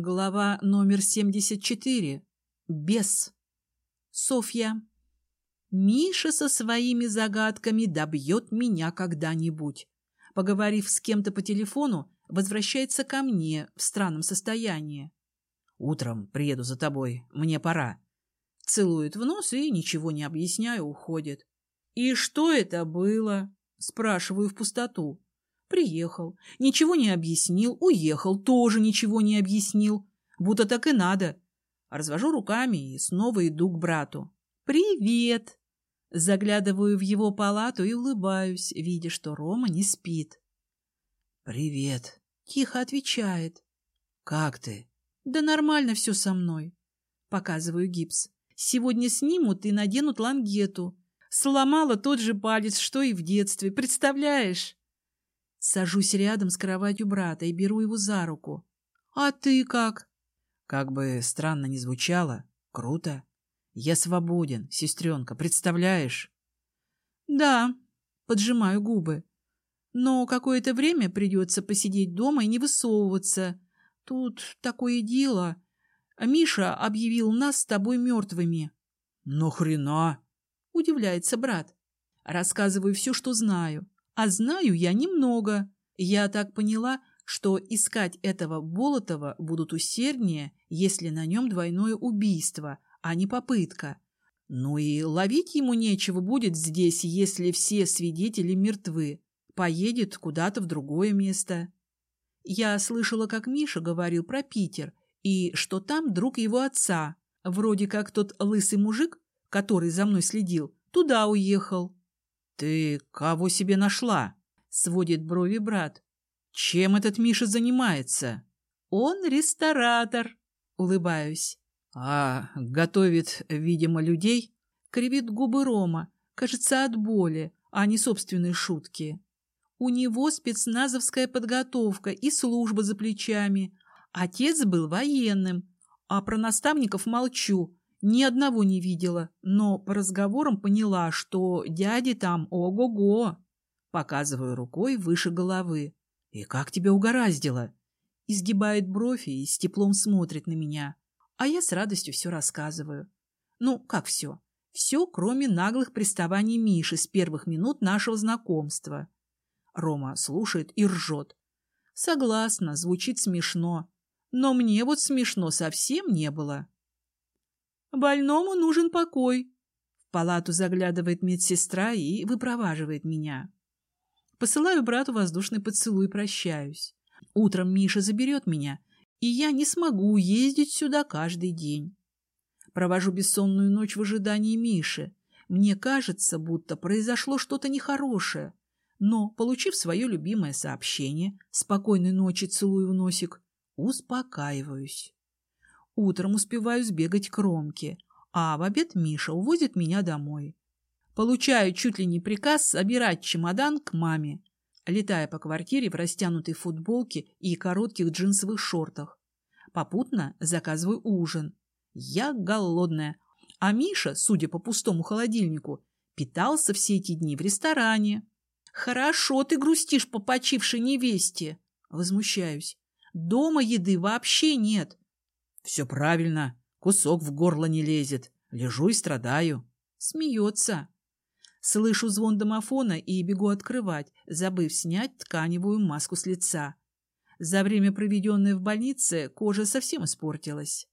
Глава номер 74. Бес. Софья. Миша со своими загадками добьет меня когда-нибудь. Поговорив с кем-то по телефону, возвращается ко мне в странном состоянии. «Утром приеду за тобой. Мне пора». Целует в нос и, ничего не объясняя, уходит. «И что это было?» Спрашиваю в пустоту. Приехал, ничего не объяснил, уехал, тоже ничего не объяснил. Будто так и надо. Развожу руками и снова иду к брату. «Привет!» Заглядываю в его палату и улыбаюсь, видя, что Рома не спит. «Привет!» — тихо отвечает. «Как ты?» «Да нормально все со мной». Показываю гипс. «Сегодня снимут и наденут лангету. Сломала тот же палец, что и в детстве. Представляешь?» Сажусь рядом с кроватью брата и беру его за руку. «А ты как?» Как бы странно ни звучало, круто. Я свободен, сестренка, представляешь? «Да», — поджимаю губы. «Но какое-то время придется посидеть дома и не высовываться. Тут такое дело. Миша объявил нас с тобой мертвыми». «Ну хрена?» — удивляется брат. Рассказываю все, что знаю. А знаю я немного. Я так поняла, что искать этого Болотова будут усерднее, если на нем двойное убийство, а не попытка. Ну и ловить ему нечего будет здесь, если все свидетели мертвы. Поедет куда-то в другое место. Я слышала, как Миша говорил про Питер, и что там друг его отца. Вроде как тот лысый мужик, который за мной следил, туда уехал. «Ты кого себе нашла?» — сводит брови брат. «Чем этот Миша занимается?» «Он ресторатор», — улыбаюсь. «А готовит, видимо, людей?» — кривит губы Рома, кажется, от боли, а не собственной шутки. У него спецназовская подготовка и служба за плечами. Отец был военным, а про наставников молчу, ни одного не видела, но по разговорам поняла, что дяди там ого-го. Показываю рукой выше головы. «И как тебя угораздило?» Изгибает бровь и с теплом смотрит на меня. А я с радостью все рассказываю. Ну, как все? Все, кроме наглых приставаний Миши с первых минут нашего знакомства. Рома слушает и ржет. Согласна, звучит смешно. Но мне вот смешно совсем не было. Больному нужен покой. В палату заглядывает медсестра и выпроваживает меня. Посылаю брату воздушный поцелуй и прощаюсь. Утром Миша заберет меня, и я не смогу ездить сюда каждый день. Провожу бессонную ночь в ожидании Миши. Мне кажется, будто произошло что-то нехорошее. Но, получив свое любимое сообщение, спокойной ночи целую в носик, успокаиваюсь. Утром успеваю сбегать к Ромке, а в обед Миша увозит меня домой. Получаю чуть ли не приказ собирать чемодан к маме, летая по квартире в растянутой футболке и коротких джинсовых шортах. Попутно заказываю ужин. Я голодная, а Миша, судя по пустому холодильнику, питался все эти дни в ресторане. «Хорошо ты грустишь по почившей невесте!» Возмущаюсь. «Дома еды вообще нет. Все правильно. Кусок в горло не лезет. Лежу и страдаю. Смеется. Слышу звон домофона и бегу открывать, забыв снять тканевую маску с лица. За время, проведенное в больнице, кожа совсем испортилась.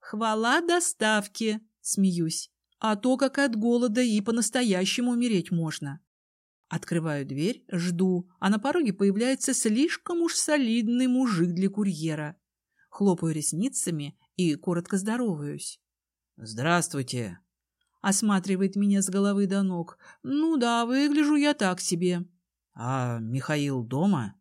«Хвала доставки!» — смеюсь. «А то, как от голода и по-настоящему умереть можно». Открываю дверь, жду, а на пороге появляется слишком уж солидный мужик для курьера хлопаю ресницами и коротко здороваюсь. «Здравствуйте!» Осматривает меня с головы до ног. «Ну да, выгляжу я так себе». «А Михаил дома?»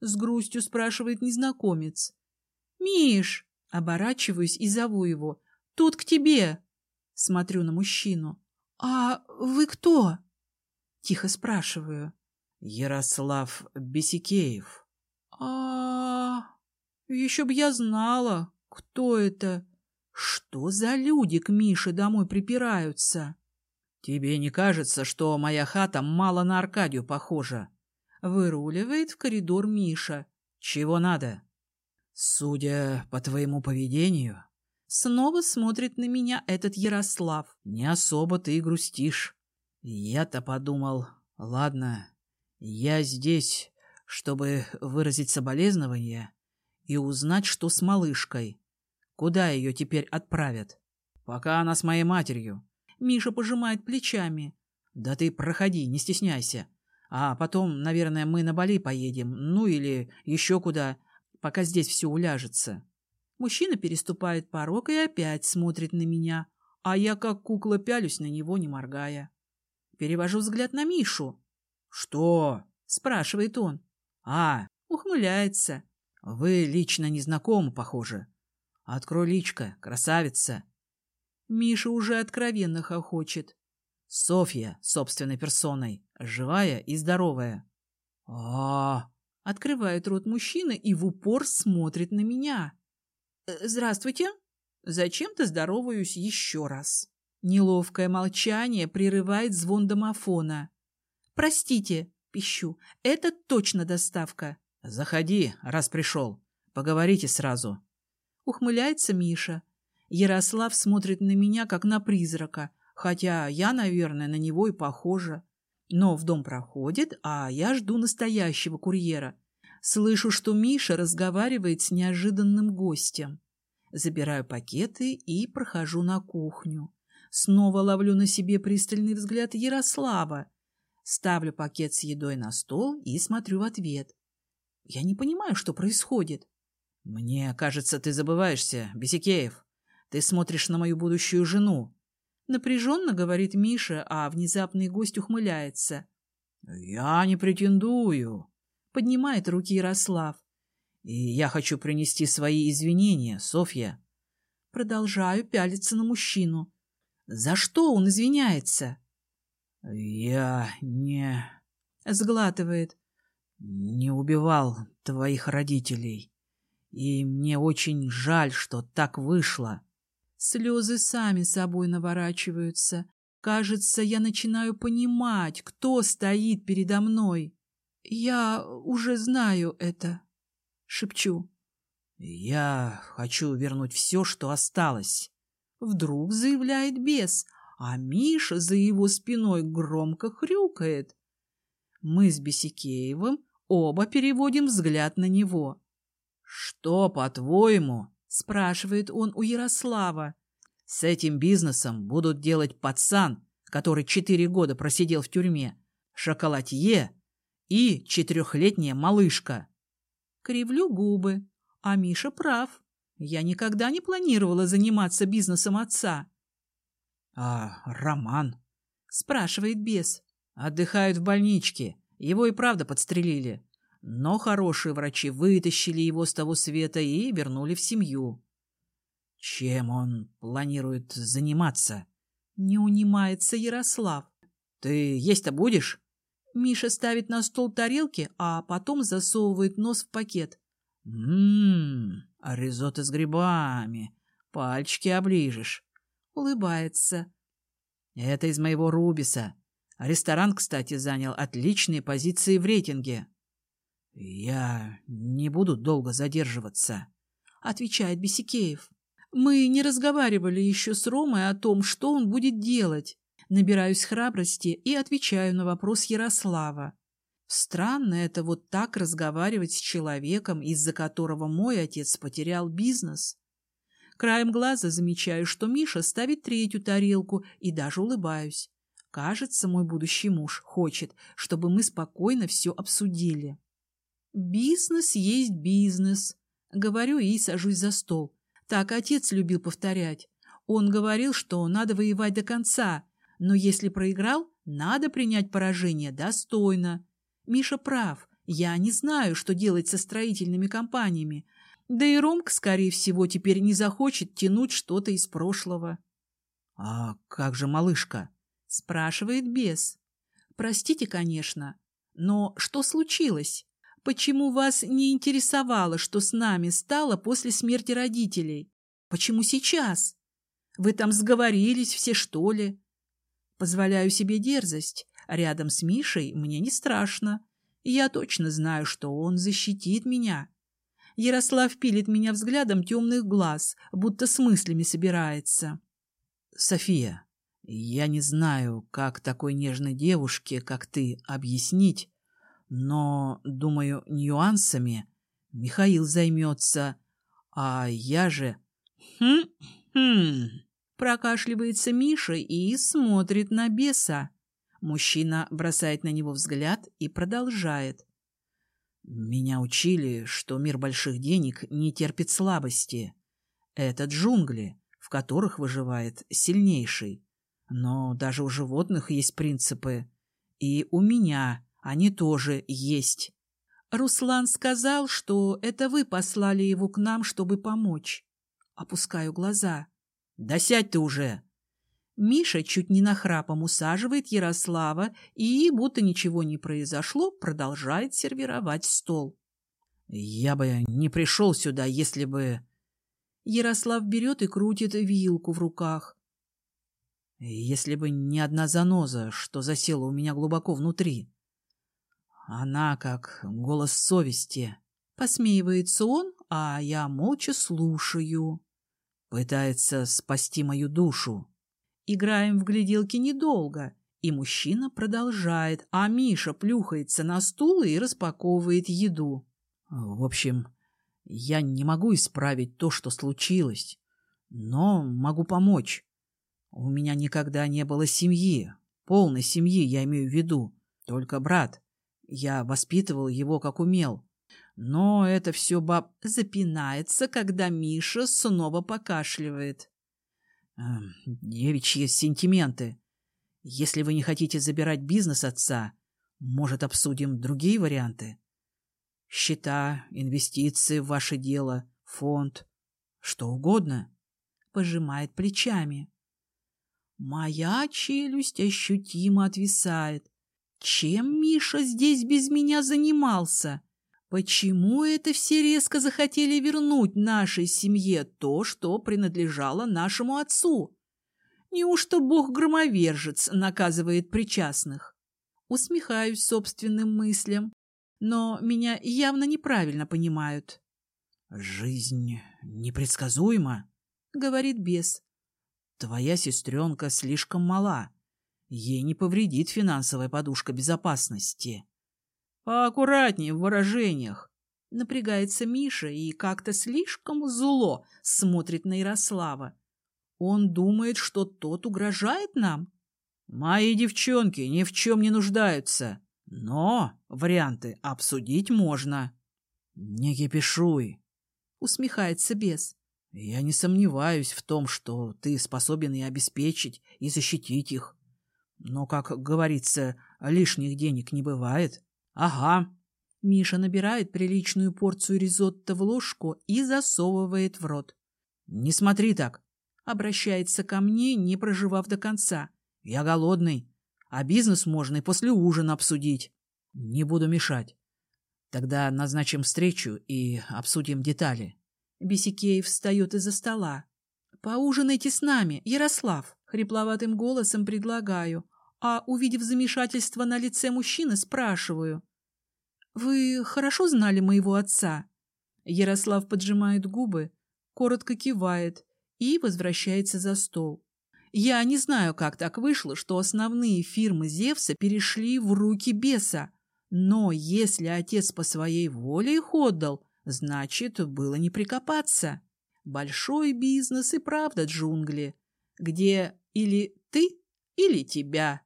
С грустью спрашивает незнакомец. «Миш!» Оборачиваюсь и зову его. «Тут к тебе!» Смотрю на мужчину. «А вы кто?» Тихо спрашиваю. «Ярослав Бесикеев». «А-а-а...» Еще б я знала, кто это. Что за люди к Мише домой припираются? Тебе не кажется, что моя хата мало на Аркадию похожа? Выруливает в коридор Миша. Чего надо? Судя по твоему поведению, снова смотрит на меня этот Ярослав. Не особо ты грустишь. Я-то подумал, ладно, я здесь, чтобы выразить соболезнования и узнать, что с малышкой. Куда ее теперь отправят? Пока она с моей матерью. Миша пожимает плечами. Да ты проходи, не стесняйся. А потом, наверное, мы на Бали поедем, ну или еще куда, пока здесь все уляжется. Мужчина переступает порог и опять смотрит на меня, а я как кукла пялюсь на него, не моргая. Перевожу взгляд на Мишу. «Что?» — спрашивает он. «А!» — ухмыляется. «Вы лично не знакомы, похоже. Открой личко, красавица!» Миша уже откровенно хохочет. Софья собственной персоной, живая и здоровая. а, Открывает рот мужчина и в упор смотрит на меня. «Э, «Здравствуйте!» Зачем-то здороваюсь еще раз. Неловкое молчание прерывает звон домофона. «Простите!» — пищу. «Это точно доставка!» «Заходи, раз пришел. Поговорите сразу!» Ухмыляется Миша. Ярослав смотрит на меня, как на призрака, хотя я, наверное, на него и похожа. Но в дом проходит, а я жду настоящего курьера. Слышу, что Миша разговаривает с неожиданным гостем. Забираю пакеты и прохожу на кухню. Снова ловлю на себе пристальный взгляд Ярослава. Ставлю пакет с едой на стол и смотрю в ответ. Я не понимаю, что происходит. «Мне кажется, ты забываешься, Бесикеев. Ты смотришь на мою будущую жену. Напряженно говорит Миша, а внезапный гость ухмыляется. «Я не претендую», — поднимает руки Ярослав. «И я хочу принести свои извинения, Софья». Продолжаю пялиться на мужчину. «За что он извиняется?» «Я не...» — сглатывает. «Не убивал твоих родителей, и мне очень жаль, что так вышло». Слезы сами собой наворачиваются. Кажется, я начинаю понимать, кто стоит передо мной. Я уже знаю это, шепчу. Я хочу вернуть все, что осталось. Вдруг заявляет бес, а Миша за его спиной громко хрюкает. Мы с Бесикеевым оба переводим взгляд на него. Что, по-твоему, спрашивает он у Ярослава. С этим бизнесом будут делать пацан, который четыре года просидел в тюрьме, шоколадье и четырехлетняя малышка. Кривлю губы, а Миша прав. Я никогда не планировала заниматься бизнесом отца. — А Роман? — спрашивает бес. — Отдыхают в больничке. Его и правда подстрелили. Но хорошие врачи вытащили его с того света и вернули в семью. Чем он планирует заниматься? Не унимается Ярослав. Ты есть-то будешь? Миша ставит на стол тарелки, а потом засовывает нос в пакет. Ммм, ризотто с грибами. Пальчики оближешь. Улыбается. Это из моего Рубиса. Ресторан, кстати, занял отличные позиции в рейтинге. «Я не буду долго задерживаться», — отвечает Бесикеев. «Мы не разговаривали еще с Ромой о том, что он будет делать. Набираюсь храбрости и отвечаю на вопрос Ярослава. Странно это вот так разговаривать с человеком, из-за которого мой отец потерял бизнес. Краем глаза замечаю, что Миша ставит третью тарелку и даже улыбаюсь. Кажется, мой будущий муж хочет, чтобы мы спокойно все обсудили. Бизнес есть бизнес. Говорю и сажусь за стол. Так отец любил повторять. Он говорил, что надо воевать до конца, но если проиграл, надо принять поражение достойно. Миша прав. Я не знаю, что делать со строительными компаниями. Да и Ромка, скорее всего, теперь не захочет тянуть что-то из прошлого. — А как же малышка? — спрашивает бес. — Простите, конечно, но что случилось? Почему вас не интересовало, что с нами стало после смерти родителей? Почему сейчас? Вы там сговорились все, что ли? Позволяю себе дерзость. Рядом с Мишей мне не страшно. Я точно знаю, что он защитит меня. Ярослав пилит меня взглядом темных глаз, будто с мыслями собирается. София, я не знаю, как такой нежной девушке, как ты, объяснить, но, думаю, нюансами Михаил займется, а я же... Хм-хм... Прокашливается Миша и смотрит на беса. Мужчина бросает на него взгляд и продолжает. Меня учили, что мир больших денег не терпит слабости. Это джунгли, в которых выживает сильнейший. Но даже у животных есть принципы. И у меня они тоже есть. Руслан сказал, что это вы послали его к нам, чтобы помочь. Опускаю глаза. Да сядь ты уже! Миша чуть не нахрапом усаживает Ярослава и, будто ничего не произошло, продолжает сервировать стол. «Я бы не пришел сюда, если бы...» Ярослав берет и крутит вилку в руках. «Если бы не одна заноза, что засела у меня глубоко внутри. Она как голос совести». Посмеивается он, а я молча слушаю. Пытается спасти мою душу. Играем в гляделки недолго, и мужчина продолжает, а Миша плюхается на стул и распаковывает еду. В общем, я не могу исправить то, что случилось, но могу помочь. У меня никогда не было семьи, полной семьи, я имею в виду, только брат. Я воспитывал его, как умел. Но это все баб... Запинается, когда Миша снова покашливает. Эм, девичьи сентименты. Если вы не хотите забирать бизнес отца, может, обсудим другие варианты? Счета, инвестиции в ваше дело, фонд, что угодно. Пожимает плечами. Моя челюсть ощутимо отвисает. Чем Миша здесь без меня занимался? Почему это все резко захотели вернуть нашей семье то, что принадлежало нашему отцу? Неужто бог-громовержец наказывает причастных? Усмехаюсь собственным мыслям, но меня явно неправильно понимают. «Жизнь непредсказуема», — говорит бес. «Твоя сестренка слишком мала. Ей не повредит финансовая подушка безопасности». Поаккуратнее в выражениях. Напрягается Миша и как-то слишком зло смотрит на Ярослава. Он думает, что тот угрожает нам? Мои девчонки ни в чем не нуждаются, но варианты обсудить можно. Не кипишуй, усмехается бес. Я не сомневаюсь в том, что ты способен и обеспечить, и защитить их. Но, как говорится, лишних денег не бывает. Ага. Миша набирает приличную порцию ризотто в ложку и засовывает в рот. Не смотри так. Обращается ко мне, не проживав до конца. Я голодный, а бизнес можно и после ужина обсудить. Не буду мешать. Тогда назначим встречу и обсудим детали. Бесикеев встает из-за стола. «Поужинайте с нами, Ярослав!» — хрипловатым голосом предлагаю, а, увидев замешательство на лице мужчины, спрашиваю. «Вы хорошо знали моего отца?» Ярослав поджимает губы, коротко кивает и возвращается за стол. Я не знаю, как так вышло, что основные фирмы Зевса перешли в руки беса, но если отец по своей воле их отдал, значит, было не прикопаться. Большой бизнес и правда джунгли, где или ты, или тебя.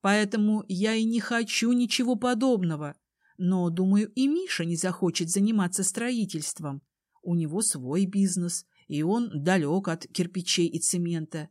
Поэтому я и не хочу ничего подобного. Но, думаю, и Миша не захочет заниматься строительством. У него свой бизнес, и он далек от кирпичей и цемента.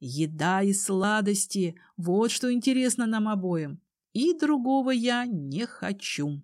Еда и сладости – вот что интересно нам обоим. И другого я не хочу.